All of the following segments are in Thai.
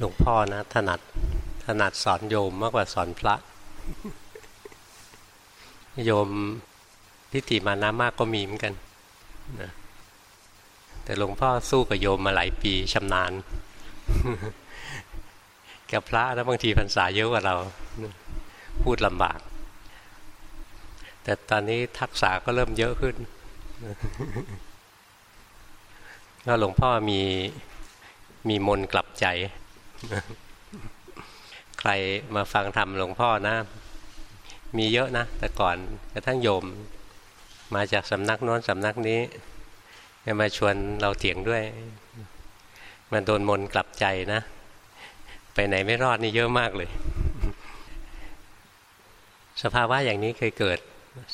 หลวงพ่อนะ ถนัดถนัดสอนโยมมากกว่าสอนพระ โยมทิฏฐิมานะมากก็มีเหมือนกันนะแต่หลวงพ่อสู้กับโยมมาหลายปีชำนาญกับพระแล้วบางทีพรรษาเยอะกว่าเรา พูดลำบาก แต่ตอนนี้ทักษะก็เริ่มเยอะขึ้นก็หลวงพ่อมีมีมนกลับใจ ใครมาฟังธรรมหลวงพ่อนะ มีเยอะนะ แต่ก่อนกระทั่งโยม มาจากสำนักโน้นสำนักนี้จะมาชวนเราเถียงด้วย มันโดนมนกลับใจนะ ไปไหนไม่รอดนี่เยอะมากเลย สภาวะอย่างนี้เคยเกิด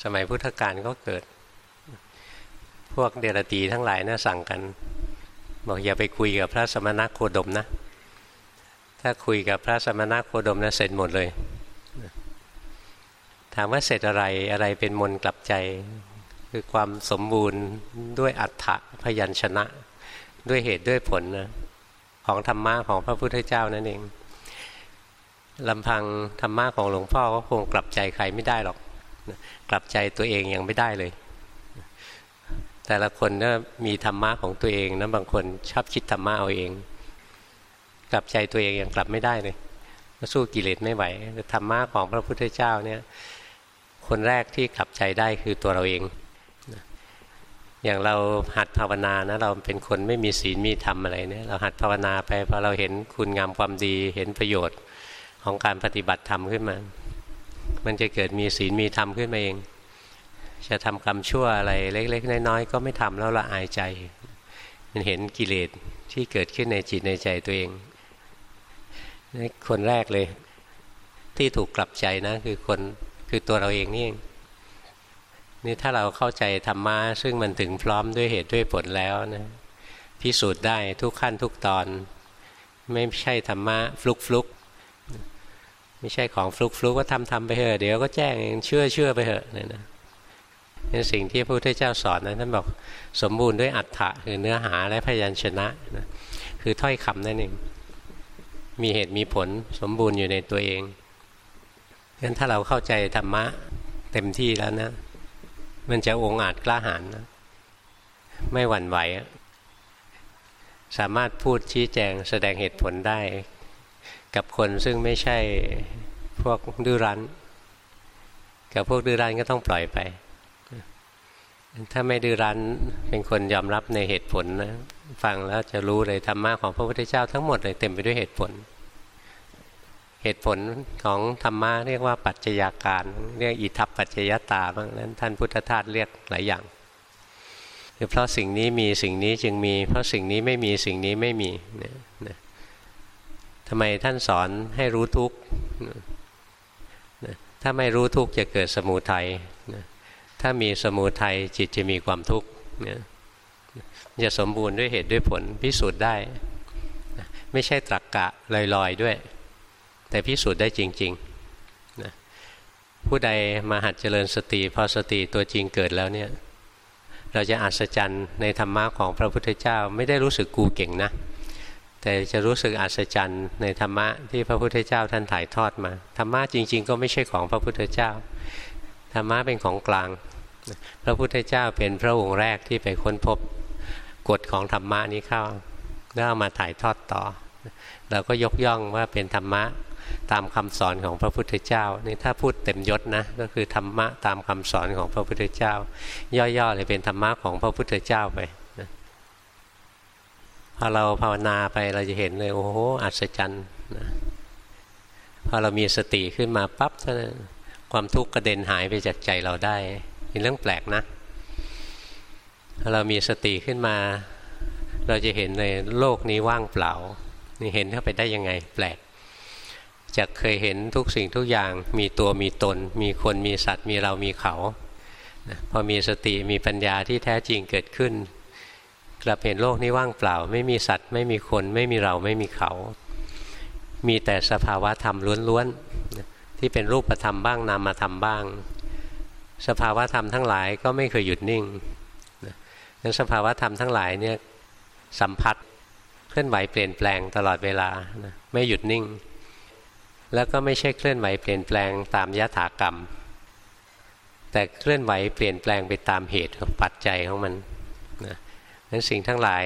สมัยพุทธกาลก็เกิด พวกเดรตีทั้งหลายนะสั่งกัน บอกอย่าไปคุยกับพระสมณโคดมนะ ถ้าคุยกับพระสมณโคดมนะเสร็จหมดเลย ถามว่าเสร็จอะไรอะไรเป็นมนกลับใจ คือความสมบูรณ์ด้วยอัฏฐพยัญชนะ ด้วยเหตุด้วยผลนะของธรรมะของพระพุทธเจ้านั่นเองลำพังธรรมะของหลวงพ่อก็คงกลับใจใครไม่ได้หรอก กลับใจตัวเองยังไม่ได้เลย แต่ละคนก็มีธรรมะของตัวเองนะบางคนชอบคิดธรรมะเอาเอง กลับใจตัวเองยังกลับไม่ได้เลยสู้กิเลสไม่ไหวธรรมะของพระพุทธเจ้าเนี่ยคนแรกที่กลับใจได้คือตัวเราเอง อย่างเราหัดภาวนานะเราเป็นคนไม่มีศีลมีธรรมอะไรเนี่ยเราหัดภาวนาไปพอเราเห็นคุณงามความดีเห็นประโยชน์ของการปฏิบัติธรรมขึ้นมา มันจะเกิดมีศีลมีธรรมขึ้นมาเอง จะทำกรรมชั่วอะไรเล็ก ๆ น้อยๆก็ไม่ทำแล้วละอายใจ มันเห็นกิเลสที่เกิดขึ้นในจิตในใจตัวเอง นี่คนแรกเลย ที่ถูกกลับใจนะคือคนคือตัวเราเองนี่เองนี่ถ้าเราเข้าใจธรรมะซึ่งมันถึงพร้อมด้วยเหตุด้วยผลแล้วนะพิสูจน์ได้ทุกขั้นทุกตอน ไม่ใช่ธรรมะฟลุกฟลุกไม่ใช่ของฟลุกฟลุกก็ทำทำไปเถอะเดี๋ยวก็แจ้งเชื่อเชื่อไปเถอะเนี่ยนะนี่สิ่งที่พระพุทธเจ้าสอนนะท่านบอกสมบูรณ์ด้วยอัฏฐะคือเนื้อหาและพยัญชนะนะคือถ้อยคำนั่นเอง มีเหตุมีผลสมบูรณ์อยู่ในตัวเองงั้นถ้าเราเข้าใจธรรมะเต็มที่แล้วนะ มันจะองอาจกล้าหาญนะไม่หวั่นไหว สามารถพูดชี้แจงแสดงเหตุผลได้ กับคนซึ่งไม่ใช่พวกดื้อรั้น กับพวกดื้อรั้นก็ต้องปล่อยไป ถ้าไม่ดื้อรั้นเป็นคนยอมรับในเหตุผลนะ ฟังแล้วจะรู้เลยธรรมะของพระพุทธเจ้าทั้งหมดเลยเต็มไปด้วยเหตุผล เหตุผลของธรรมะเรียกว่าปัจจัยาการ เรียกอิทัปปัจจยตาบ้างนั้นท่านพุทธทาสเรียกหลายอย่างคือเพราะสิ่งนี้มีสิ่งนี้จึงมี เพราะสิ่งนี้ไม่มีสิ่งนี้ไม่มีเนี่ยนะทำไมท่านสอนให้รู้ทุกข์ถ้าไม่รู้ทุกข์จะเกิดสมุทัยถ้ามีสมุทัยจิตจะมีความทุกข์เนี่ย จะสมบูรณ์ด้วยเหตุด้วยผลพิสูจน์ได้ไม่ใช่ตรกกะลอยๆด้วย แต่พิสูจน์ได้จริงๆนะผู้ใดมาหัดเจริญสติพอสติตัวจริงเกิดแล้วเนี่ยเราจะอัศจรรย์ในธรรมะของพระพุทธเจ้าไม่ได้รู้สึกกูเก่งนะ แต่จะรู้สึกอัศจรรย์ในธรรมะที่พระพุทธเจ้าท่านถ่ายทอดมาธรรมะจริง ๆ ก็ไม่ใช่ของพระพุทธเจ้าธรรมะเป็นของกลาง พระพุทธเจ้าเป็นพระองค์แรกที่ไปค้นพบ กฎของธรรมะนี้เข้าแล้วเอามาถ่ายทอดต่อ เราก็ยกย่องว่าเป็นธรรมะตามคำสอนของพระพุทธเจ้านี่ถ้าพูดเต็มยศนะก็คือธรรมะตามคำสอนของพระพุทธเจ้า ย่อๆเลยเป็นธรรมะของพระพุทธเจ้าไปนะพอเราภาวนาไปเราจะเห็นเลยโอ้โหอัศจรรย์นะพอเรามีสติขึ้นมาปั๊บความทุกข์กระเด็นหายไปจากใจเราได้เป็นเรื่องแปลกนะ เรามีสติขึ้นมา เราจะเห็นในโลกนี้ว่างเปล่า นี่เห็นเข้าไปได้ยังไงแปลกจากเคยเห็นทุกสิ่งทุกอย่างมีตัวมีตน มีคนมีสัตว์มีเรามีเขาพอมีสติมีปัญญาที่แท้จริงเกิดขึ้น กลับเห็นโลกนี้ว่างเปล่า ไม่มีสัตว์ไม่มีคนไม่มีเราไม่มีเขา มีแต่สภาวะธรรมล้วนๆที่เป็นรูปธรรมบ้างนามธรรมบ้าง สภาวะธรรมทั้งหลายก็ไม่เคยหยุดนิ่งั้นสภาวะธรรมทั้งหลายเนี่ยสัมผัสเคลื่อนไหวเปลี่ยนแปลงตลอดเวลานะไม่หยุดนิ่ง แล้วก็ไม่ใช่เคลื่อนไหวเปลี่ยนแปลงตามยถากรรม แต่เคลื่อนไหวเปลี่ยนแปลงไปตามเหตุของปัจจัยของมันนะนั้นสิ่งทั้งหลาย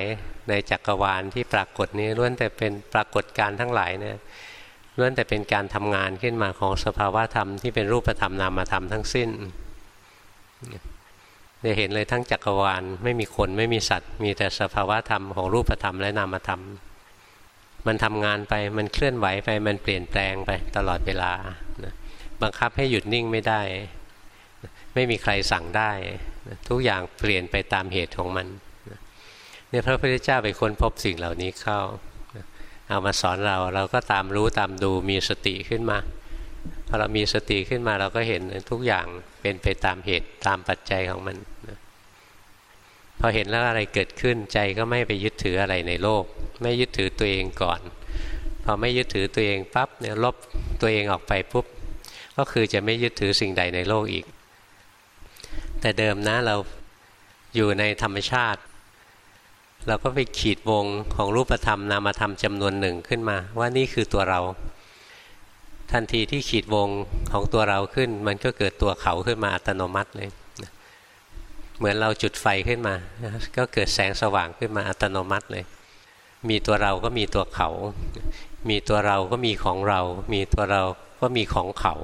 ในจักรวาลที่ปรากฏนี้ล้วนแต่เป็นปรากฏการทั้งหลายเนี่ยล้วนแต่เป็นการทำงานขึ้นมาของสภาวะธรรมที่เป็นรูปธรรมนามธรรมทั้งสิ้น จะเห็นเลยทั้งจักรวาล ไม่มีคนไม่มีสัตว์ มีแต่สภาวะธรรมของรูปธรรมและนามธรรม มันทำงานไปมันเคลื่อนไหวไปมันเปลี่ยนแปลงไปตลอดเวลาบังคับให้หยุดนิ่งไม่ได้ ไม่มีใครสั่งได้ ทุกอย่างเปลี่ยนไปตามเหตุของมันเนี่ยพระพุทธเจ้าไปค้นพบสิ่งเหล่านี้เข้า เอามาสอนเราเราก็ตามรู้ตามดูมีสติขึ้นมา พอเรามีสติขึ้นมาเราก็เห็นทุกอย่างเป็นไปตามเหตุตามปัจจัยของมันพอเห็นแล้วอะไรเกิดขึ้นใจก็ไม่ไปยึดถืออะไรในโลก ไม่ยึดถือตัวเองก่อน พอไม่ยึดถือตัวเองปั๊บเนี่ยลบตัวเองออกไปปุ๊บก็คือจะไม่ยึดถือสิ่งใดในโลกอีก แต่เดิมนะเราอยู่ในธรรมชาติ เราก็ไปขีดวงของรูปธรรมนามธรรมจำนวนหนึ่งขึ้นมา ว่านี่คือตัวเรา ทันทีที่ขีดวงของตัวเราขึ้น มันก็เกิดตัวเขาขึ้นมาอัตโนมัติเลยเหมือนเราจุดไฟขึ้นมา ก็เกิดแสงสว่างขึ้นมาอัตโนมัติเลย มีตัวเราก็มีตัวเขา มีตัวเราก็มีของเรา มีตัวเราก็มีของเขา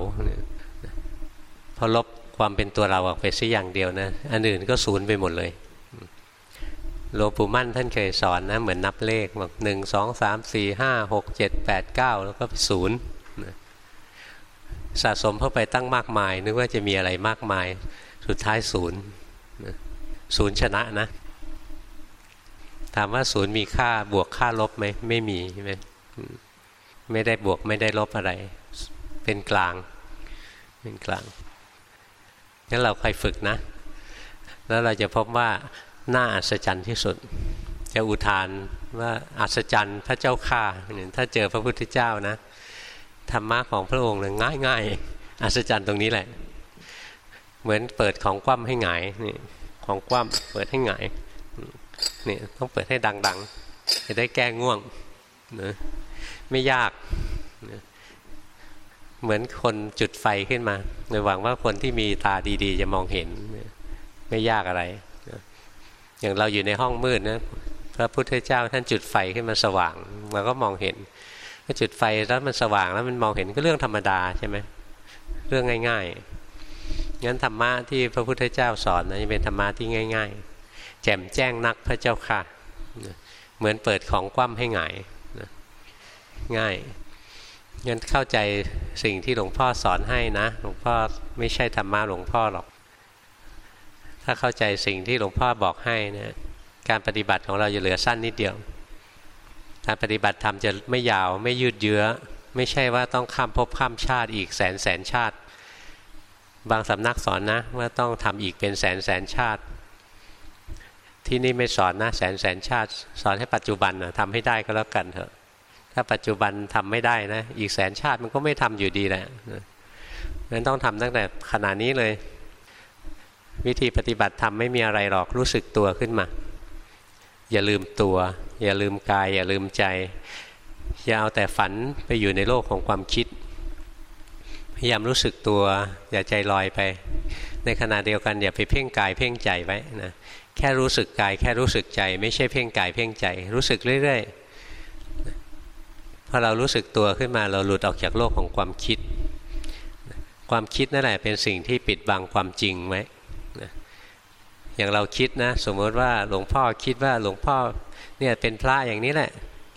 พอลบความเป็นตัวเราออกไปสักอย่างเดียวนะ อันอื่นก็สูญไปหมดเลยหลวงปู่มั่นท่านเคยสอนนะ เหมือนนับเลขบอกหนึ่งสองสามสี่ห้าหกเจ็ดแปดเก้าแล้วก็ศูนย์ สะสมเข้าไปตั้งมากมาย นึกว่าจะมีอะไรมากมาย สุดท้ายศูนย์ศูนย์ชนะนะ ถามว่าศูนย์มีค่าบวกค่าลบไหมไม่มีใช่ไหมไม่ได้บวกไม่ได้ลบอะไร เป็นกลาง เป็นกลางงั้นเราคอยฝึกนะ แล้วเราจะพบว่าน่าอัศจรรย์ที่สุด จะอุทานว่าอัศจรรย์พระเจ้าข้าถ้าเจอพระพุทธเจ้านะ ธรรมะของพระองค์เลยง่ายง่ายอัศจรรย์ตรงนี้แหละ เหมือนเปิดของคว่ำให้หงายนี่ของคว่ำเปิดให้หงายนี่ต้องเปิดให้ดังๆ จะได้แก้ง่วงนะไม่ยากนะเหมือนคนจุดไฟขึ้นมาในหวังว่าคนที่มีตาดีๆ จะมองเห็น ไม่ยากอะไรอย่างเราอยู่ในห้องมืดนะพระพุทธเจ้าท่านจุดไฟขึ้นมาสว่างเราก็มองเห็น ถ้าจุดไฟแล้วมันสว่างแล้วมันมองเห็นก็เรื่องธรรมดาใช่ไหมเรื่องง่าย ๆ งั้นธรรมะที่พระพุทธเจ้าสอนนะจะเป็นธรรมะที่ง่าย ๆ แจ่มแจ้งนักพระเจ้าค่ะ เหมือนเปิดของคว่ำให้หงายง่ายงั้นเข้าใจสิ่งที่หลวงพ่อสอนให้นะ หลวงพ่อไม่ใช่ธรรมะหลวงพ่อหรอก ถ้าเข้าใจสิ่งที่หลวงพ่อบอกให้นะการปฏิบัติของเราจะเหลือสั้นนิดเดียว การปฏิบัติธรรมจะไม่ยาวไม่ยืดเยื้อ ไม่ใช่ว่าต้องข้ามภพข้ามชาติอีกแสนแสนชาติ บางสำนักสอนนะว่าต้องทำอีกเป็นแสนแสนชาติ ที่นี่ไม่สอนนะแสนแสนชาติ สอนให้ปัจจุบันนะทำให้ได้ก็แล้วกันเถอะ ถ้าปัจจุบันทำไม่ได้นะ อีกแสนชาติมันก็ไม่ทำอยู่ดีแหละนั้นต้องทำตั้งแต่ขณะนี้เลย วิธีปฏิบัติธรรมไม่มีอะไรหรอกรู้สึกตัวขึ้นมา อย่าลืมตัว อย่าลืมกาย อย่าลืมใจ อย่าเอาแต่ฝันไปอยู่ในโลกของความคิด พยายามรู้สึกตัว อย่าใจลอยไป ในขณะเดียวกันอย่าไปเพ่งกายเพ่งใจไว้นะแค่รู้สึกกาย แค่รู้สึกใจ ไม่ใช่เพ่งกายเพ่งใจ รู้สึกเรื่อยๆพอเรารู้สึกตัวขึ้นมาเราหลุดออกจากโลกของความคิด ความคิดนั่นแหละเป็นสิ่งที่ปิดบังความจริงไว้อย่างเราคิดนะ สมมติว่าหลวงพ่อคิดว่าหลวงพ่อ เนี่ยเป็นพระอย่างนี้แหละ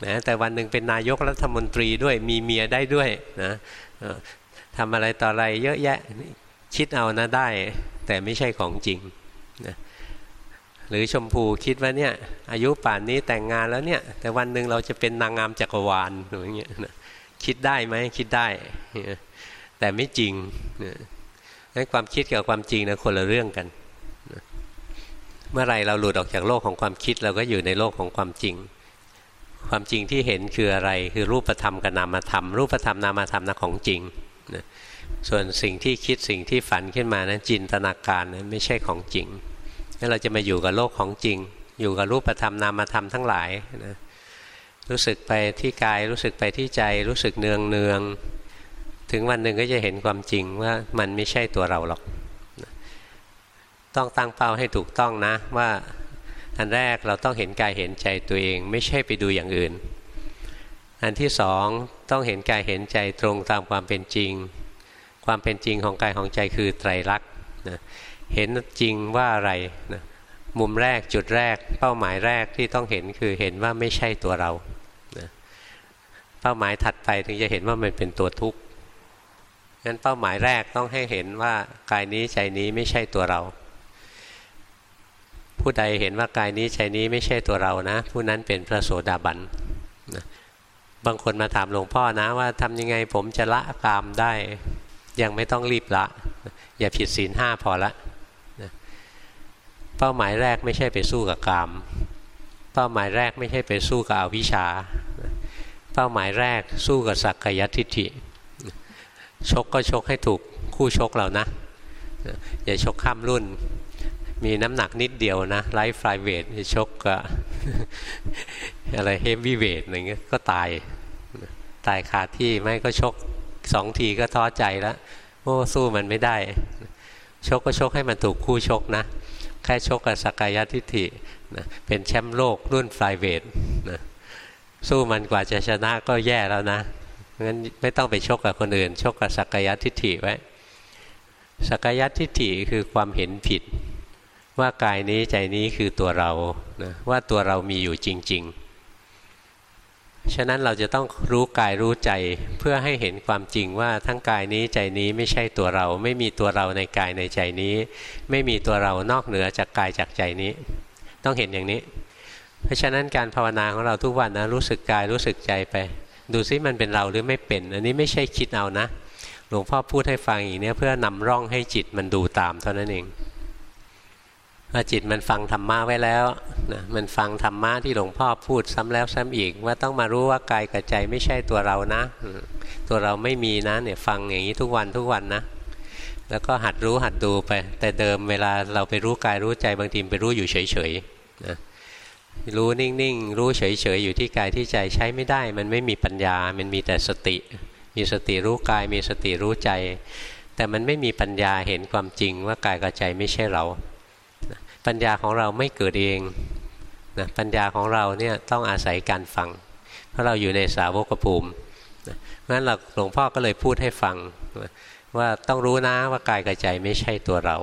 นะแต่วันหนึ่งเป็นนายกรัฐมนตรีด้วยมีเมียได้ด้วยนะทำอะไรต่ออะไรเยอะแยะคิดเอานะได้ แต่ไม่ใช่ของจริงนะหรือชมพูคิดว่าเนี่ยอายุป่านนี้แต่งงานแล้วเนี่ย แต่วันหนึ่งเราจะเป็นนางงามจักรวาลอย่างเงี้ยนะคิดได้ไหมคิดได้ แต่ไม่จริงนะความคิดกับความจริงนะคนละเรื่องกัน มื่อไรเราหลุดออกจากโลกของความคิดเราก็อยู่ในโลกของความจริง ความจริงที่เห็นคืออะไรคือรูปธรรมกับนามธรรม รูปธรรมนามธรรมนะของจริงนะส่วนสิ่งที่คิดสิ่งที่ฝันขึ้นมานั้นจินตนาการนั้นไม่ใช่ของจริงนั่นเราจะมาอยู่กับโลกของจริง อยู่กับรูปธรรมนามธรรมทั้งหลายนะรู้สึกไปที่กายรู้สึกไปที่ใจรู้สึกเนืองเนืองถึงวันหนึ่งก็จะเห็นความจริงว่ามันไม่ใช่ตัวเราหรอก ต้องตั้งเป้าให้ถูกต้องนะ ว่าอันแรกเราต้องเห็นกายเห็นใจตัวเอง ไม่ใช่ไปดูอย่างอื่น อันที่สองต้องเห็นกายเห็นใจตรงตามความเป็นจริง ความเป็นจริงของกายของใจคือไตรลักษณ์นะเห็นจริงว่าอะไรนะมุมแรกจุดแรก เป้าหมายแรกที่ต้องเห็นคือเห็นว่าไม่ใช่ตัวเรานะเป้าหมายถัดไปถึงจะเห็นว่ามันเป็นตัวทุกข์งั้นเป้าหมายแรกต้องให้เห็นว่ากายนี้ใจนี้ไม่ใช่ตัวเรา ผู้ใดเห็นว่ากายนี้ใจนี้ไม่ใช่ตัวเรานะ ผู้นั้นเป็นพระโสดาบันนะบางคนมาถามหลวงพ่อนะว่าทำยังไงผมจะละกามได้ ยังไม่ต้องรีบละ อย่าผิดศีลห้าพอละนะเป้าหมายแรกไม่ใช่ไปสู้กับกาม เป้าหมายแรกไม่ใช่ไปสู้กับอวิชชา เป้าหมายแรกสู้กับสักกายทิฏฐิชกก็ชกให้ถูกคู่ชกเรานะอย่าชกข้ามรุ่น มีน้ำหนักนิดเดียวนะไลฟ์ฟเวทชกกับอะไรเฮฟวี่เวทอะไรเงี้ยก็ตาย ตายคาที่ไม่ก็ชกสองทีก็ท้อใจแล้วโอ้สู้มันไม่ได้ ชกก็ชกให้มันถูกคู่ชกนะ แค่ชกกับสกายทิฐินะเป็นแชมป์โลกรุ่นไฟเวทนะสู้มันกว่าจะชนะก็แย่แล้วนะงั้นไม่ต้องไปชกกับคนอื่น ชกกับสักยทิฏฐิไว้สักยทิฏฐิคือความเห็นผิด ว่ากายนี้ใจนี้คือตัวเรานะว่าตัวเรามีอยู่จริง ๆ ฉะนั้นเราจะต้องรู้กายรู้ใจเพื่อให้เห็นความจริงว่าทั้งกายนี้ใจนี้ไม่ใช่ตัวเรา ไม่มีตัวเราในกายในใจนี้ ไม่มีตัวเรานอกเหนือจากกายจากใจนี้ ต้องเห็นอย่างนี้ เพราะฉะนั้นการภาวนาของเราทุกวันนะรู้สึกกายรู้สึกใจไป ดูซิมันเป็นเราหรือไม่เป็น อันนี้ไม่ใช่คิดเอานะหลวงพ่อพูดให้ฟังอย่างนี้เพื่อนำร่องให้จิตมันดูตามเท่านั้นเอง พอจิตมันฟังธรรมะไว้แล้วนะมันฟังธรรมะที่หลวงพ่อพูดซ้ำแล้วซ้ำอีก ว่าต้องมารู้ว่ากายกับใจไม่ใช่ตัวเรานะ ตัวเราไม่มีนะเนี่ยฟังอย่างนี้ทุกวันทุกวันนะ แล้วก็หัดรู้หัดดูไป แต่เดิมเวลาเราไปรู้กายรู้ใจบางทีไปรู้อยู่เฉยๆนะรู้นิ่งๆ รู้เฉยๆ อยู่ที่กายที่ใจใช้ไม่ได้ มันไม่มีปัญญา มันมีแต่สติ มีสติรู้กาย มีสติรู้ใจ แต่มันไม่มีปัญญาเห็นความจริงว่ากายกับใจไม่ใช่เรา ปัญญาของเราไม่เกิดเองนะปัญญาของเราเนี่ยต้องอาศัยการฟัง เพราะเราอยู่ในสาวกภูมิเพราะฉะนั้นหลวงพ่อก็เลยพูดให้ฟังว่าต้องรู้นะว่ากายกับใจไม่ใช่ตัวเรา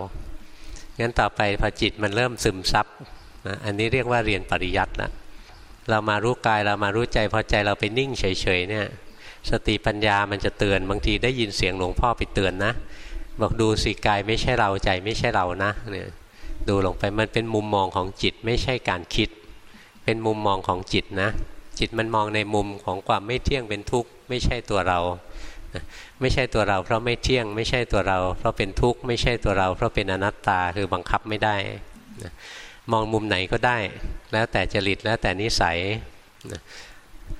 งั้นต่อไปพอจิตมันเริ่มซึมซับนะอันนี้เรียกว่าเรียนปริยัตินะเรามารู้กายเรามารู้ใจพอใจเราไปนิ่งเฉยๆเนี่ยสติปัญญามันจะเตือนบางทีได้ยินเสียงหลวงพ่อไปเตือนนะ บอกดูสิกายไม่ใช่เราใจไม่ใช่เรานะเนี่ย ดูลงไปมันเป็นมุมมองของจิตไม่ใช่การคิด เป็นมุมมองของจิตนะ จิตมันมองในมุมของความไม่เที่ยงเป็นทุกข์ไม่ใช่ตัวเรา ไม่ใช่ตัวเรา เพราะไม่เที่ยง ไม่ใช่ตัวเรา เพราะเป็นทุกข์ไม่ใช่ตัวเรา เพราะเป็นอนัตตาคือบังคับไม่ได้มองมุมไหนก็ได้ แล้วแต่จริตแล้วแต่นิสัย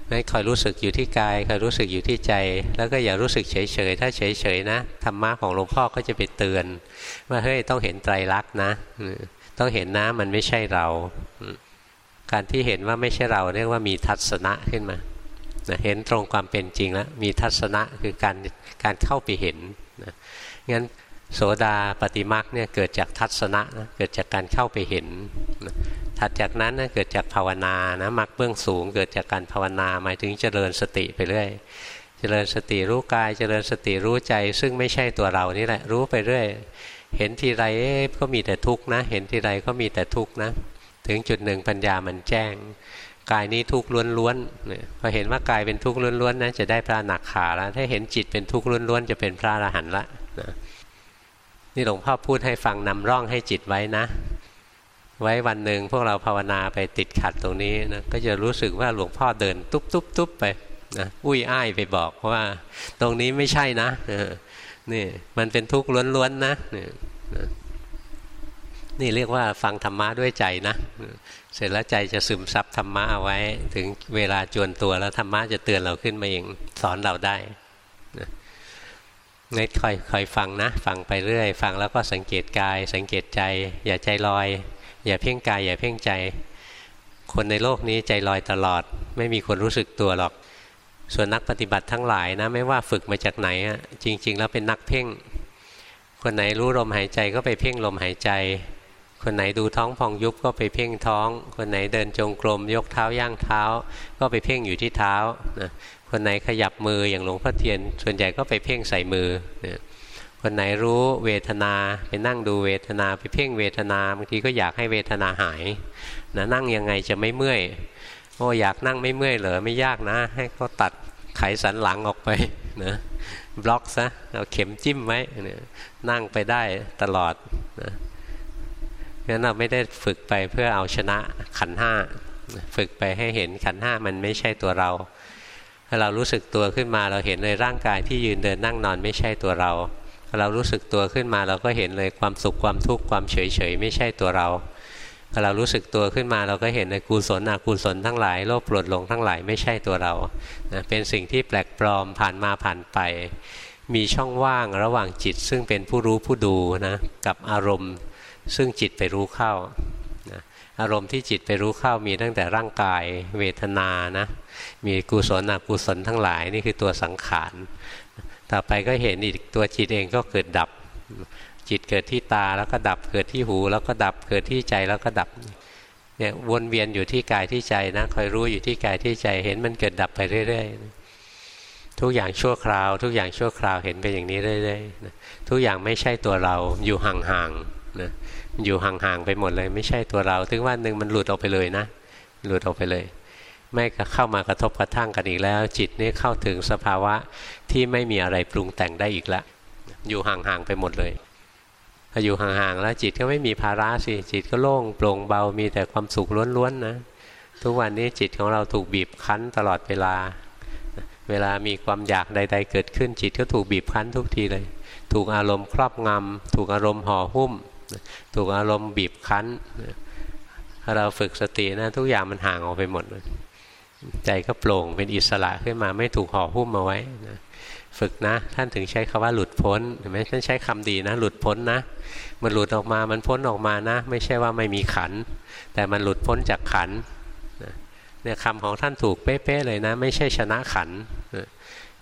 ไม่คอยรู้สึกอยู่ที่กายคอยรู้สึกอยู่ที่ใจ แล้วก็อย่ารู้สึกเฉยๆถ้าเฉยๆนะธรรมะของหลวงพ่อก็จะไปเตือน ว่าเฮ้ยต้องเห็นไตรลักษณ์นะ ต้องเห็นนะมันไม่ใช่เรา การที่เห็นว่าไม่ใช่เราเรียกว่ามีทัศนะขึ้นมาเห็นตรงความเป็นจริงแล้วมีทัศนะคือการการเข้าไปเห็นงั้น โสดาปฏิมักเนี่ยเกิดจากทัศนะนะเกิดจากการเข้าไปเห็นถัดจากนั้นนะเกิดจากภาวนานะมักเบื้องสูง เกิดจากการภาวนาหมายถึงเจริญสติไปเรื่อยเจริญสติรู้กาย เจริญสติรู้ใจ ซึ่งไม่ใช่ตัวเรานี่แหละรู้ไปเรื่อยเห็นทีไรก็มีแต่ทุกข์นะ เห็นทีไรก็มีแต่ทุกข์นะ ถึงจุดหนึ่งปัญญามันแจ้ง กายนี้ทุกข์ล้วนๆพอเห็นว่ากายเป็นทุกข์ล้วนๆนะจะได้พระหนักขาแล้วถ้าเห็นจิตเป็นทุกข์ล้วนๆจะเป็นพระอรหันต์ละนะ นี่หลวงพ่อพูดให้ฟังนำร่องให้จิตไว้นะ ไว้วันหนึ่งพวกเราภาวนาไปติดขัดตรงนี้นะก็จะรู้สึกว่าหลวงพ่อเดินตุ๊บตุ๊บตุ๊บไปนะอุ้ยอ้ายไปบอกว่า ตรงนี้ไม่ใช่นะนี่มันเป็นทุกข์ล้วนๆนะนี่เรียกว่าฟังธรรมะด้วยใจนะเสร็จแล้วใจจะซึมซับธรรมะเอาไว้ ถึงเวลาจวนตัวแล้วธรรมะจะเตือนเราขึ้นมาเองสอนเราได้ นี่คอยคอยฟังนะ ฟังไปเรื่อย ฟังแล้วก็สังเกตกาย สังเกตใจ อย่าใจลอย อย่าเพ่งกาย อย่าเพ่งใจคคนในโลกนี้ใจลอยตลอด ไม่มีคนรู้สึกตัวหรอก ส่วนนักปฏิบัติทั้งหลายนะไม่ว่าฝึกมาจากไหนอะจริง ๆ แล้วเป็นนักเพ่ง คนไหนรู้ลมหายใจก็ไปเพ่งลมหายใจ คนไหนดูท้องพองยุบก็ไปเพ่งท้อง คนไหนเดินจงกรมยกเท้าย่างเท้า ก็ไปเพ่งอยู่ที่เท้านะ คนไหนขยับมืออย่างหลวงพ่อเทียน ส่วนใหญ่ก็ไปเพ่งใส่มือคนไหนรู้เวทนาไปนั่งดูเวทนาไปเพ่งเวทนาบางทีก็อยากให้เวทนาหายนะนั่งยังไงจะไม่เมื่อยโอ้อยากนั่งไม่เมื่อยเหรอไม่ยากนะ ให้เขาตัดไขสันหลังออกไปนะบล็อกซะเอาเข็มจิ้มไว้นะนั่งไปได้ตลอดนะงั้นเราไม่ได้ฝึกไปเพื่อเอาชนะขันห้า ฝึกไปให้เห็นขันห้ามันไม่ใช่ตัวเรา ถ้าเรารู้สึกตัวขึ้นมาเราเห็นเลยร่างกายที่ยืนเดินนั่งนอนไม่ใช่ตัวเราเรารู้สึกตัวขึ้นมาเราก็เห็นเลยความสุขความทุกข์ความเฉยเฉยไม่ใช่ตัวเราพอเรารู้สึกตัวขึ้นมาเราก็เห็นในกุศลอกุศลทั้งหลายโลภโกรธหลงทั้งหลายไม่ใช่ตัวเรานะเป็นสิ่งที่แปลกปลอมผ่านมาผ่านไป มีช่องว่างระหว่างจิต ซึ่งเป็นผู้รู้ผู้ดูนะกับอารมณ์ ซึ่งจิตไปรู้เข้า อารมณ์ที่จิตไปรู้เข้ามีตั้งแต่ร่างกาย เวทนานะมีกุศลอกุศลทั้งหลายนี่คือตัวสังขารต่อไปก็เห็นอีกตัวจิตเองก็เกิดดับ จิตเกิดที่ตาแล้วก็ดับเกิดที่หู แล้วก็ดับเกิดที่ใจแล้วก็ดับเนี่ยวนเวียนอยู่ที่กายที่ใจนะคอยรู้อยู่ที่กายที่ใจเห็นมันเกิดดับไปเรื่อยๆทุกอย่างชั่วคราว ทุกอย่างชั่วคราวเห็นไปอย่างนี้เรื่อยๆทุกอย่างไม่ใช่ตัวเราอยู่ห่างๆนะ อยู่ห่างๆไปหมดเลย ไม่ใช่ตัวเราถึงวันหนึ่งมันหลุดออกไปเลยนะ หลุดออกไปเลย ไม่เข้ามากระทบกระทั่งกันอีกแล้ว จิตนี่เข้าถึงสภาวะที่ไม่มีอะไรปรุงแต่งได้อีกแล้วอยู่ห่างๆไปหมดเลยพออยู่ห่างๆแล้วจิตก็ไม่มีภาระสิจิตก็โล่งโปร่งเบามีแต่ความสุขล้วนๆนะทุกวันนี้จิตของเราถูกบีบคั้นตลอดเวลา เวลามีความอยากใด ๆ เกิดขึ้นจิตก็ถูกบีบคั้นทุกทีเลย ถูกอารมณ์ครอบงำถูกอารมณ์ห่อหุ้ม ถูกอารมณ์บีบคั้นถ้าเราฝึกสตินะทุกอย่างมันห่างออกไปหมดใจก็โปร่งเป็นอิสระขึ้นมาไม่ถูกห่อหุ้มมาไว้นะฝึกนะ ท่านถึงใช้คำว่าหลุดพ้นเห็นไหมท่านใช้คำดีนะ หลุดพ้นนะ มันหลุดออกมามันพ้นออกมานะ ไม่ใช่ว่าไม่มีขัน แต่มันหลุดพ้นจากขันเนี่ยคำของท่านถูกเป๊ะๆเลยนะ ไม่ใช่ชนะขัน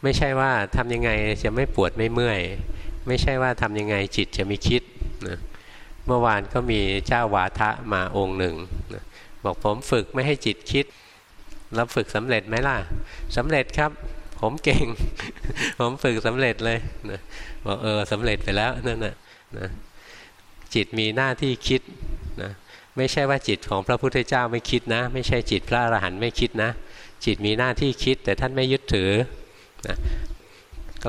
ไม่ใช่ว่าทำยังไงจะไม่ปวดไม่เมื่อย ไม่ใช่ว่าทำยังไงจิตจะมีคิดนะ เมื่อวานก็มีเจ้าวาทะมาองค์หนึ่ง บอกผมฝึกไม่ให้จิตคิดเราฝึกสำเร็จไหมล่ะสำเร็จครับ ผมเก่ง ผมฝึกสำเร็จเลยนะบอกเออสำเร็จไปแล้วนั่นนะนะจิตมีหน้าที่คิดนะไม่ใช่ว่าจิตของพระพุทธเจ้าไม่คิดนะ ไม่ใช่จิตพระอรหันต์ไม่คิดนะ จิตมีหน้าที่คิดแต่ท่านไม่ยึดถือนะ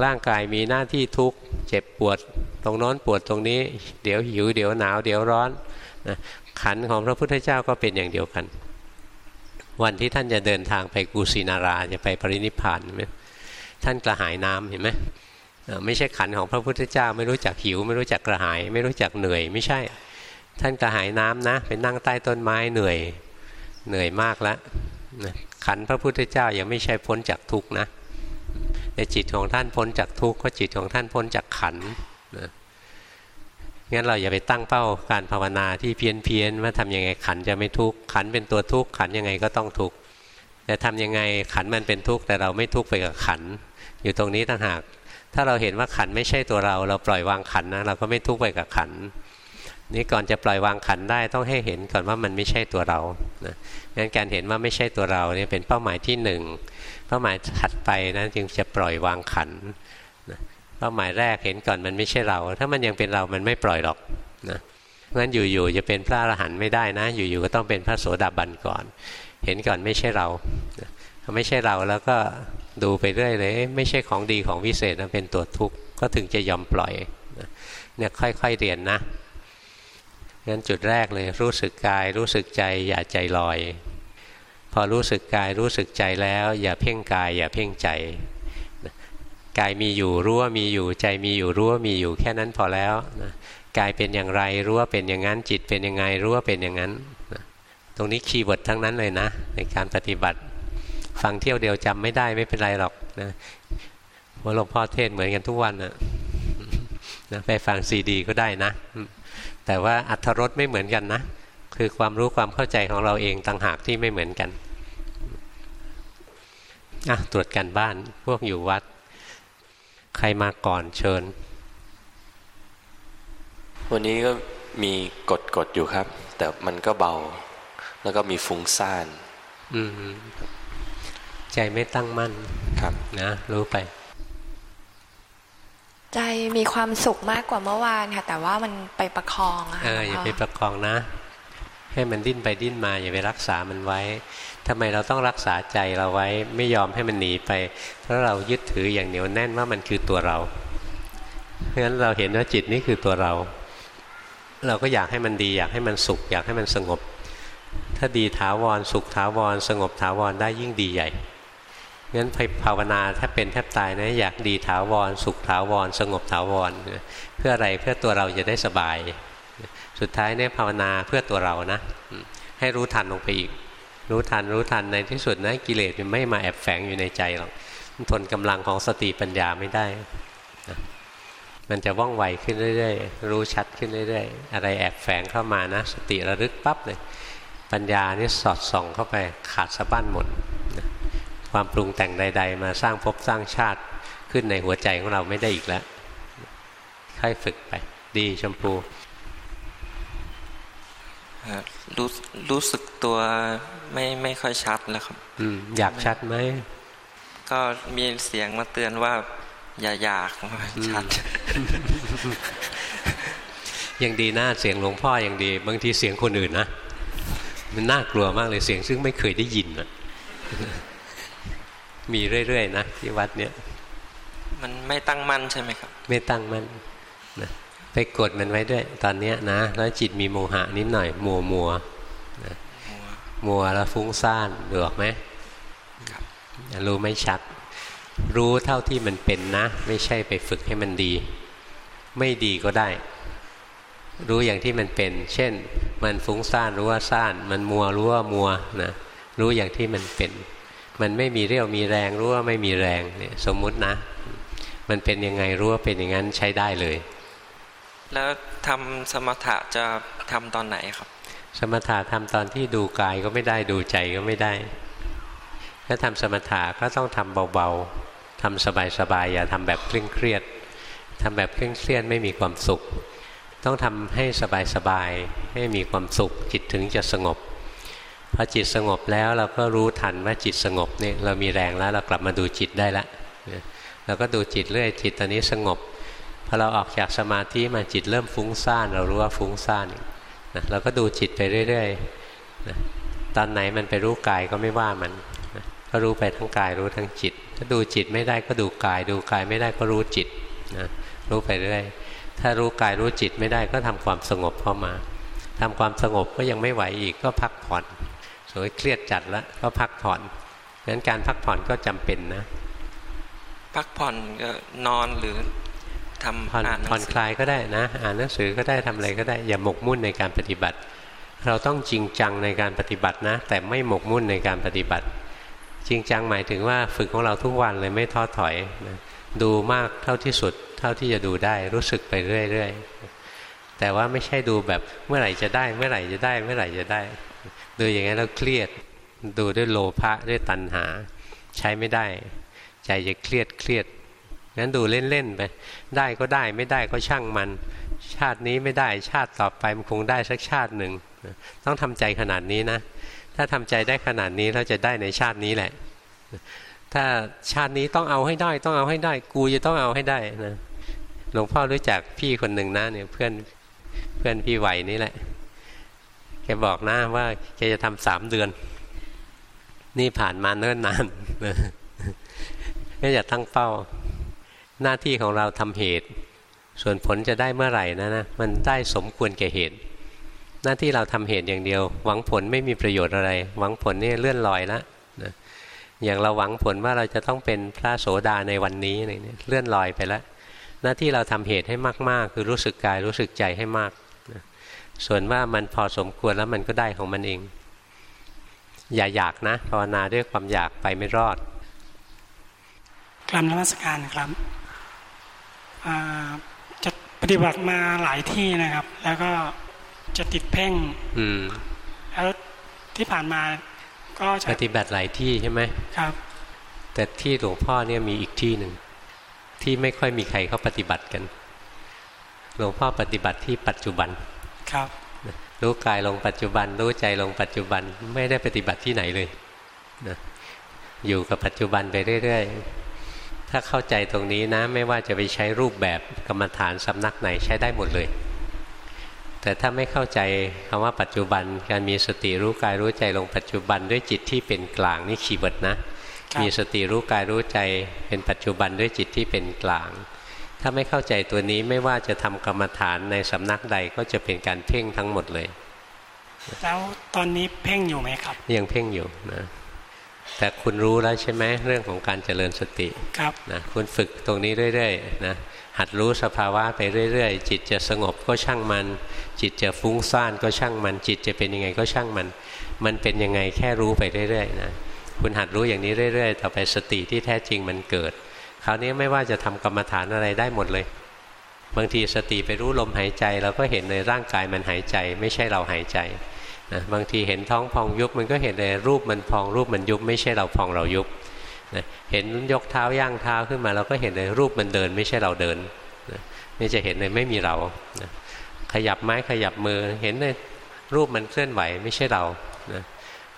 ร่างกายมีหน้าที่ทุกข์เจ็บปวด ตรงโน้นปวดตรงนี้ เดี๋ยวหิวเดี๋ยวหนาวเดี๋ยวร้อนนะขันของพระพุทธเจ้าก็เป็นอย่างเดียวกัน วันที่ท่านจะเดินทางไปกุสินาราจะไปปรินิพพานไหมท่านกระหายน้ำเห็นไหมไม่ใช่ขันของพระพุทธเจ้า ไม่รู้จักหิว ไม่รู้จักกระหาย ไม่รู้จักเหนื่อยไม่ใช่ ท่านกระหายน้ำนะเป็นนั่งใต้ต้นไม้เหนื่อยเหนื่อยมากแล้วขันพระพุทธเจ้ายังไม่ใช่พ้นจากทุกข์นะ ในจิตของท่านพ้นจากทุกข์ก็จิตของท่านพ้นจากขันนะงั้นเราอย่าไปตั้งเป้าการภาวนาที่เพี้ยนเพียนว่าทำยังไงขันจะไม่ทุกข์ขันเป็นตัวทุกข์ขันยังไงก็ต้องทุกข์แต่ทำยังไงขันมันเป็นทุกข์แต่เราไม่ทุกข์ไปกับขัน อยู่ตรงนี้ต่างหาก ถ้าเราเห็นว่าขันไม่ใช่ตัวเรา เราปล่อยวางขันนะเราก็ไม่ทุกข์ไปกับขันนี่ก่อนจะปล่อยวางขันได้ต้องให้เห็นก่อนว่ามันไม่ใช่ตัวเรานะงั้นการเห็นว่าไม่ใช่ตัวเราเนี่ยเป็นเป้าหมายที่หนึ่ง ป้าหมายถัดไปนะจึงจะปล่อยวางขันป้าหมายแรกเห็นก่อนมันไม่ใช่เรา ถ้ามันยังเป็นเรามันไม่ปล่อยหรอกนะงั้นอยู่ๆจะเป็นพระอรหันต์ไม่ได้นะ อยู่ๆก็ต้องเป็นพระโสดาบันก่อน เห็นก่อนไม่ใช่เราไม่ใช่เราแล้วก็ดูไปเรื่อยเลย ไม่ใช่ของดีของวิเศษนะเป็นตัวทุกข์ก็ถึงจะยอมปล่อยเนี่ยค่อยๆเรียนนะงั้นจุดแรกเลยรู้สึกกายรู้สึกใจอย่าใจลอย พอรู้สึกกายรู้สึกใจแล้ว อย่าเพ่งกาย อย่าเพ่งใจกายมีอยู่รู้ว่ามีอยู่ใจมีอยู่รู้ว่ามีอยู่แค่นั้นพอแล้วนะกายเป็นอย่างไรรู้ว่าเป็นอย่างนั้นจิตเป็นยังไงรู้ว่าเป็นอย่างนั้นนะตรงนี้ keyword ทั้งนั้นเลยนะ ในการปฏิบัติ ฟังเที่ยวเดียวจำไม่ได้ไม่เป็นไรหรอกนะว่าหลวงพ่อเทศเหมือนกันทุกวันนะนะไปฟังซีดีก็ได้นะ แต่ว่าอัธรสไม่เหมือนกันนะ คือความรู้ความเข้าใจของเราเองต่างหากที่ไม่เหมือนกันอะตรวจกันบ้านพวกอยู่วัด ใครมาก่อนเชิญ วันนี้ก็มีกดกดอยู่ครับ แต่มันก็เบา แล้วก็มีฟุ้งซ่านอืมใจไม่ตั้งมั่นครับนะรู้ไป ใจมีความสุขมากกว่าเมื่อวานค่ะ แต่ว่ามันไปประคองอะเอออย่าไปประคองนะ ให้มันดิ้นไปดิ้นมาอย่าไปรักษามันไว้ทำไมเราต้องรักษาใจเราไว้ไม่ยอมให้มันหนีไป เพราะเรายึดถืออย่างเหนียวแน่นว่ามันคือตัวเราเพราะฉะนั้นเราเห็นว่าจิตนี่คือตัวเรา เราก็อยากให้มันดี อยากให้มันสุข อยากให้มันสงบ ถ้าดีถาวรสุขถาวร สงบถาวรได้ยิ่งดีใหญ่งั้นภาวนาแทบเป็นแทบตายนะอยากดีถาวร สุขถาวร สงบถาวร เพื่ออะไรเพื่อตัวเราจะได้สบาย สุดท้ายเนี่ยภาวนาเพื่อตัวเรานะให้รู้ทันลงไปอีก รู้ทันรู้ทันในที่สุดนะกิเลสมันไม่มาแอบแฝงอยู่ในใจหรอกมันทนกำลังของสติปัญญาไม่ได้มันจะว่องไวขึ้นเรื่อยๆ รู้ชัดขึ้นเรื่อยๆ อะไรแอบแฝงเข้ามานะ สติระลึกปั๊บเลย ปัญญานี่สอดส่องเข้าไปขาดสะบั้นหมดนะความปรุงแต่งใด ๆ มาสร้างภพสร้างชาติขึ้นในหัวใจของเราไม่ได้อีกแล้ว ค่อยฝึกไป ดีชมพู รู้รู้สึกตัวไม่ไม่ค่อยชัดแล้วครับ อืมอยากชัดไหมก็มีเสียงมาเตือนว่า อย่าอยากชัดยังดีนะเสียงหลวงพ่อยังดี บางทีเสียงคนอื่นนะมันน่ากลัวมากเลยเสียงซึ่งไม่เคยได้ยินนะมีเรื่อยๆนะที่วัดเนี้ยมันไม่ตั้งมั่นใช่ไหมครับ ไม่ตั้งมั่นนะ ไปกดมันไว้ด้วย ตอนเนี้ยนะ แล้วจิตมีโมหะนิดหน่อย มัวมัวมัวแล้วฟุ้งซ่านดูออกไหมรู้ไม่ชัด รู้เท่าที่มันเป็นนะ ไม่ใช่ไปฝึกให้มันดี ไม่ดีก็ได้ รู้อย่างที่มันเป็น เช่น มันฟุ้งซ่านรู้ว่าซ่าน มันมัวรู้ว่ามัวนะรู้อย่างที่มันเป็น มันไม่มีเรี่ยวมีแรง รู้ว่าไม่มีแรงเนี่ยสมมุตินะ มันเป็นยังไงรู้ว่าเป็นอย่างนั้นใช้ได้เลย แล้วทำสมถะจะทำตอนไหนครับ สมถะทำตอนที่ดูกายก็ไม่ได้ดูใจก็ไม่ได้ ถ้าทำสมถะก็ต้องทำเบาๆทำสบายๆอย่าทำแบบเคร่งเครียดทำแบบเคร่งเครียดไม่มีความสุข ต้องทำให้สบายๆให้มีความสุข จิตถึงจะสงบพอจิตสงบแล้วเราก็รู้ทันว่าจิตสงบเนี่ยเรามีแรงแล้วเรากลับมาดูจิตได้ละเราก็ดูจิตเรื่อยจิตตอนนี้สงบ อเราออกจากสมาธิมาจิตเริ่มฟุ้งซ่าน เรารู้ว่าฟุ้งซ่านนะเราก็ดูจิตไปเรื่อยๆนะตอนไหนมันไปรู้กายก็ไม่ว่ามันก็รู้ไปทั้งกายรู้ทั้งจิต ถ้าดูจิตไม่ได้ก็ดูกาย ดูกายไม่ได้ก็รู้จิตนะรู้ไปเรื่อยถ้ารู้กายรู้จิตไม่ได้ก็ทำความสงบเข้ามาทำความสงบก็ยังไม่ไหวอีกก็พักผ่อนสวยเครียดจัดแล้วก็พักผ่อนงั้นการพักผ่อนก็จำเป็นนะ พักผ่อนก็นอนหรือ ทำผ่อนผ่อนคลายก็ได้นะ อ่านหนังสือก็ได้ทำอะไรก็ได้ อย่าหมกมุ่นในการปฏิบัติ เราต้องจริงจังในการปฏิบัตินะ แต่ไม่หมกมุ่นในการปฏิบัติ จริงจังหมายถึงว่าฝึกของเราทุกวันเลยไม่ท้อถอยนะดูมากเท่าที่สุด เท่าที่จะดูได้รู้สึกไปเรื่อยๆแต่ว่าไม่ใช่ดูแบบเมื่อไหร่จะได้ เมื่อไหร่จะได้ เมื่อไหร่จะได้ ดูอย่างนี้แล้วเครียดดูด้วยโลภะด้วยตัณหา ใช้ไม่ได้ ใจจะเครียดเครียด งั้นดูเล่นๆไป ได้ก็ได้ไม่ได้ก็ช่างมัน ชาตินี้ไม่ได้ชาติต่อไปมันคงได้สักชาติหนึ่งต้องทำใจขนาดนี้นะ ถ้าทำใจได้ขนาดนี้เราจะได้ในชาตินี้แหละ ถ้าชาตินี้ต้องเอาให้ได้ ต้องเอาให้ได้ กูจะต้องเอาให้ได้นะหลวงพ่อรู้จักพี่คนหนึ่งนะเนี่ยเพื่อนเพื่อนพี่ไหวนี่แหละแกบอกนะว่าแกจะทำสามเดือน นี่ผ่านมาเนิ่นนานก็อย่าตั้งเป้า หน้าที่ของเราทำเหตุ ส่วนผลจะได้เมื่อไหร่นะนะมันได้สมควรแก่เหตุ หน้าที่เราทำเหตุอย่างเดียว หวังผลไม่มีประโยชน์อะไร หวังผลนี่เลื่อนลอยล้วนะอย่างเราหวังผลว่าเราจะต้องเป็นพระโสดาในวันนี้เนี่ยเลื่อนลอยไปแล้วหน้าที่เราทำเหตุให้มาก ๆ คือรู้สึกกายรู้สึกใจให้มากนะส่วนว่ามันพอสมควรแล้วมันก็ได้ของมันเอง อย่าอยากนะภาวนาด้วยความอยากไปไม่รอดกลับนวัตการครับ จะปฏิบัติมาหลายที่นะครับ แล้วก็จะติดเพ่ง อืมแล้วที่ผ่านมาก็จะปฏิบัติหลายที่ใช่ไหมครับ แต่ที่หลวงพ่อเนี่ยมีอีกที่หนึ่งที่ไม่ค่อยมีใครเขาปฏิบัติกันหลวงพ่อปฏิบัติที่ปัจจุบันครับรู้กายลงปัจจุบัน รู้ใจลงปัจจุบันไม่ได้ปฏิบัติที่ไหนเลยนะอยู่กับปัจจุบันไปเรื่อยๆ ถ้าเข้าใจตรงนี้นะ ไม่ว่าจะไปใช้รูปแบบกรรมฐานสำนักไหนใช้ได้หมดเลย แต่ถ้าไม่เข้าใจคำว่าปัจจุบันการมีสติรู้กายรู้ใจลงปัจจุบันด้วยจิตที่เป็นกลางนี่คีย์เวิร์ดนะครับมีสติรู้กายรู้ใจเป็นปัจจุบันด้วยจิตที่เป็นกลาง ถ้าไม่เข้าใจตัวนี้ไม่ว่าจะทำกรรมฐานในสำนักใดก็จะเป็นการเพ่งทั้งหมดเลยแล้วตอนนี้เพ่งอยู่ไหมครับ ยังเพ่งอยู่นะ แต่คุณรู้แล้วใช่ไหมเรื่องของการเจริญสติครับนะคุณฝึกตรงนี้เรื่อยๆนะหัดรู้สภาวะไปเรื่อยๆ จิตจะสงบก็ช่างมัน จิตจะฟุ้งซ่านก็ช่างมัน จิตจะเป็นยังไงก็ช่างมัน มันเป็นยังไงแค่รู้ไปเรื่อยๆนะคุณหัดรู้อย่างนี้เรื่อยๆ ต่อไปสติที่แท้จริงมันเกิด คราวนี้ไม่ว่าจะทำกรรมฐานอะไรได้หมดเลย บางทีสติไปรู้ลมหายใจเราก็เห็นในร่างกายมันหายใจ ไม่ใช่เราหายใจ นะบางทีเห็นท้องพองยุบมันก็เห็นในรูปมันพองรูปมันยุบไม่ใช่เราพองเรายุบนะเห็นยกเท้าย่างเท้าขึ้นมาเราก็เห็นในรูปมันเดิน ไม่ใช่เราเดินนะนี่จะเห็นเลยไม่มีเรานะขยับไม้ขยับมือเห็นในรูปมันเคลื่อนไหวไม่ใช่เรานะ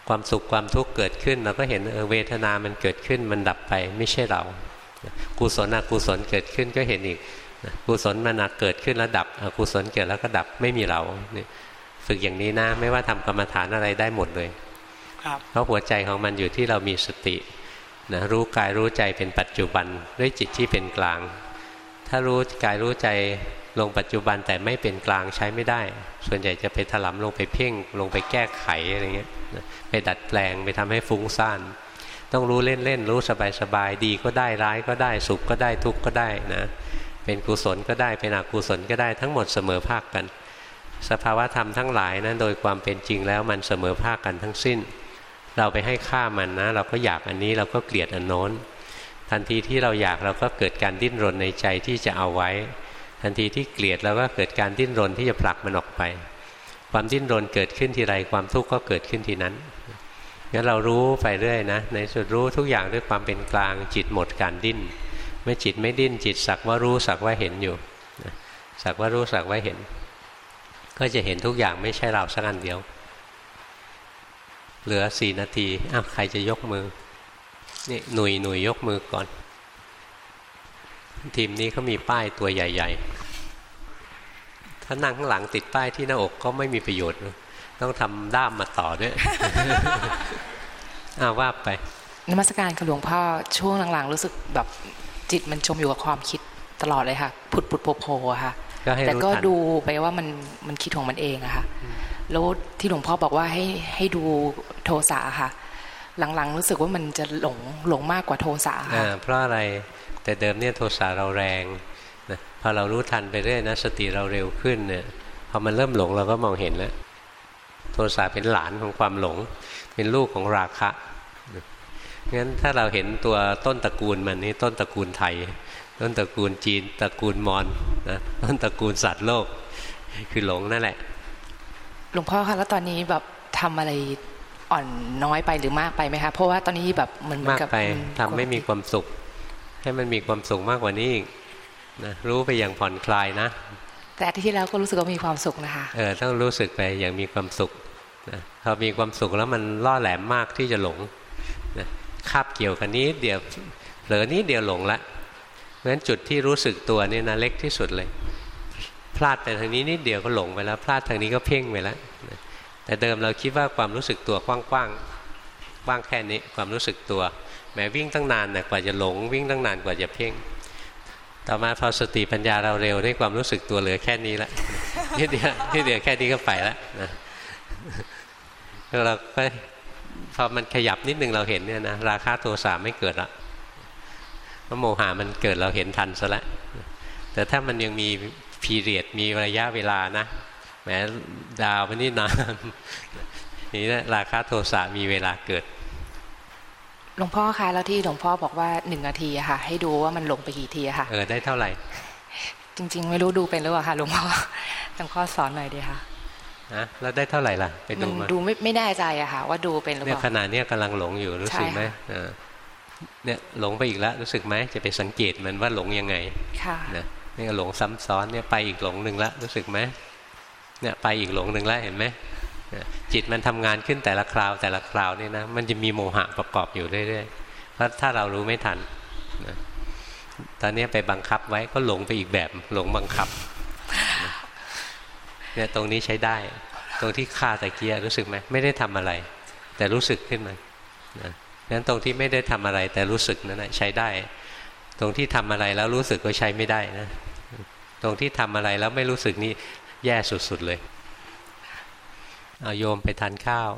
ความสุขความทุกข์เกิดขึ้น เราก็เห็นเออเวทนามันเกิดขึ้นมันดับไปไม่ใช่เรากุศลอกุศลเกิดขึ้นก็เห็นอีกกุศลมันเกิดขึ้นแล้วดับอกุศลเกิดแล้วก็ดับไม่มีเรานี่ ฝึกอย่างนี้นะ ไม่ว่าทำกรรมฐานอะไรได้หมดเลยครับเพราะหัวใจของมันอยู่ที่เรามีสตินะรู้กายรู้ใจเป็นปัจจุบันด้วยจิตที่เป็นกลาง ถ้ารู้กายรู้ใจลงปัจจุบันแต่ไม่เป็นกลางใช้ไม่ได้ ส่วนใหญ่จะไปถลำลงไปเพ่งลงไปแก้ไขอะไรเงี้ยนะไปดัดแปลงไปทำให้ฟุ้งซ่าน ต้องรู้เล่นๆรู้สบายๆดีก็ได้ร้ายก็ได้สุขก็ได้ทุกข์ก็ได้นะเป็นกุศลก็ได้เป็นอกุศลก็ได้ทั้งหมดเสมอภาคกัน สภาวะธรรมทั้งหลายนะโดยความเป็นจริงแล้วมันเสมอภาคกันทั้งสิ้น เราไปให้ค่ามันนะ เราก็อยากอันนี้เราก็เกลียดอันโน้น ทันทีที่เราอยากเราก็เกิดการดิ้นรนในใจที่จะเอาไว้ ทันทีที่เกลียดเราก็เกิดการดิ้นรนที่จะผลักมันออกไป ความดิ้นรนเกิดขึ้นทีไรความทุกข์ก็เกิดขึ้นทีนั้นงั้นเรารู้ไปเรื่อยนะ ในสุดรู้ทุกอย่างด้วยความเป็นกลางจิตหมดการดิ้นเมื่อจิตไม่ดิ้นจิตสักว่ารู้สักว่าเห็นอยู่สักว่ารู้สักว่าเห็น ก็จะเห็นทุกอย่างไม่ใช่เราสักอันเดียว เหลือสี่นาทีอ้าวใครจะยกมือ นี่หนุยหนุยยกมือก่อน ทีมนี้เขามีป้ายตัวใหญ่ ๆ ถ้านั่งข้างหลังติดป้ายที่หน้าอกก็ไม่มีประโยชน์ ต้องทำด้ามมาต่อด้วยอ้าวว่าไปนมัสการค่ะหลวงพ่อช่วงหลังๆ รู้สึกแบบจิตมันจมอยู่กับความคิดตลอดเลยค่ะ ผุดผุดโผล่โผล่ค่ะ แต่รู้ก็ทันดูไปว่ามันมันคิดของมันเองอะค่ะแล้วที่หลวงพ่อบอกว่าให้ให้ดูโทสะอะค่ะ หลังๆ รู้สึกว่ามันจะหลงหลงมากกว่าโทสะค่ะอ่าเพราะอะไรแต่เดิมเนี่ยโทสะเราแรงนะพอเรารู้ทันไปเรื่อยนะสติเราเร็วขึ้นเนี่ยพอมันเริ่มหลงเราก็มองเห็นแล้วโทสะเป็นหลานของความหลง เป็นลูกของราคะงั้นถ้าเราเห็นตัวต้นตระกูลมันนี่ต้นตระกูลไทย ต้นตระกูลจีนตระกูลมอญนะต้นตระกูลสัตว์โลก คือหลงนั่นแหละ หลวงพ่อคะแล้วตอนนี้แบบทำอะไรอ่อนน้อยไปหรือมากไปไหมคะเพราะว่าตอนนี้แบบเหมือนเหมือมานกกับไปอืทำไม่มีความสุข ให้มันมีความสุขมากกว่านี้อีกนะรู้ไปอย่างผ่อนคลายนะ แต่อาทิตย์ที่แล้วก็รู้สึกว่ามีความสุขนะคะเออต้องรู้สึกไปอย่างมีความสุขนะพอมีความสุขแล้วมันล่อแหลมมากที่จะหลงนะคาบเกี่ยวกันนี้เดียวเหลือนี้เดียวหลงละ เพราะฉะนั้นจุดที่รู้สึกตัวนี่นะเล็กที่สุดเลย พลาดไปทางนี้นิดเดียวก็หลงไปแล้ว พลาดทางนี้ก็เพ่งไปแล้วแต่เดิมเราคิดว่าความรู้สึกตัวกว้างๆกว้างแค่นี้ความรู้สึกตัวแม้วิ่งตั้งนานนะกว่าจะหลงวิ่งตั้งนานกว่าจะเพ่งต่อมาพอสติปัญญาเราเร็วได้ความรู้สึกตัวเหลือแค่นี้ละนิดเดียวนิดเดียวแค่นี้ก็ไปแล้วนะเราก็พอมันขยับนิดนึงเราเห็นเนี่ยนะราคาโทสะไม่เกิดละ เพราะโมหะมันเกิดเราเห็นทันซะแล้วแต่ถ้ามันยังมีพีเรียดมีระยะเวลานะแหมดาวมันนี่นานนี่นะราคาโทสะมีเวลาเกิดหลวงพ่อคะแล้วที่หลวงพ่อบอกว่าหนึ่งนาทีอะค่ะ ให้ดูว่ามันลงไปกี่ทีอะค่ะเออได้เท่าไหร่ จริง ๆ ไม่รู้ดูเป็นหรือเปล่าค่ะหลวงพ่อหลวงพ่อสอนหน่อยดีค่ะนะแล้วได้เท่าไหร่ล่ะไปมัดูนมาดูไม่ไม่แน่ใจอะค่ะ ว่าดูเป็นหรือเนี่เปยล่าขณะเนี้ยกำลังหลงอยู่รู้สึกไหมใช่ค่ะอ่า เนี่ยหลงไปอีกแล้วรู้สึกไหมจะไปสังเกตมันว่าหลงยังไงค่ะนะนี่หลงซ้ำซ้อนเนี่ยไปอีกหลงหนึ่งละรู้สึกไหมเนี่ยไปอีกหลงหนึ่งละเห็นไหมเนี่ยจิตมันทำงานขึ้นแต่ละคราวแต่ละคราวนี่นะมันจะมีโมหะประกอบอยู่เรื่อยๆเพราะถ้าเรารู้ไม่ทันนะตอนนี้ไปบังคับไว้ก็หลงไปอีกแบบหลงบังคับนะเนี่ยตรงนี้ใช้ได้ ตรงที่ฆ่าตะเกียรู้สึกไหมไม่ได้ทำอะไร แต่รู้สึกขึ้นมานะ งั้นตรงที่ไม่ได้ทำอะไรแต่รู้สึกนั่นแหละใช้ได้ ตรงที่ทำอะไรแล้วรู้สึกก็ใช้ไม่ได้นะ ตรงที่ทำอะไรแล้วไม่รู้สึกนี่แย่สุดๆเลย เอาโยมไปทานข้าว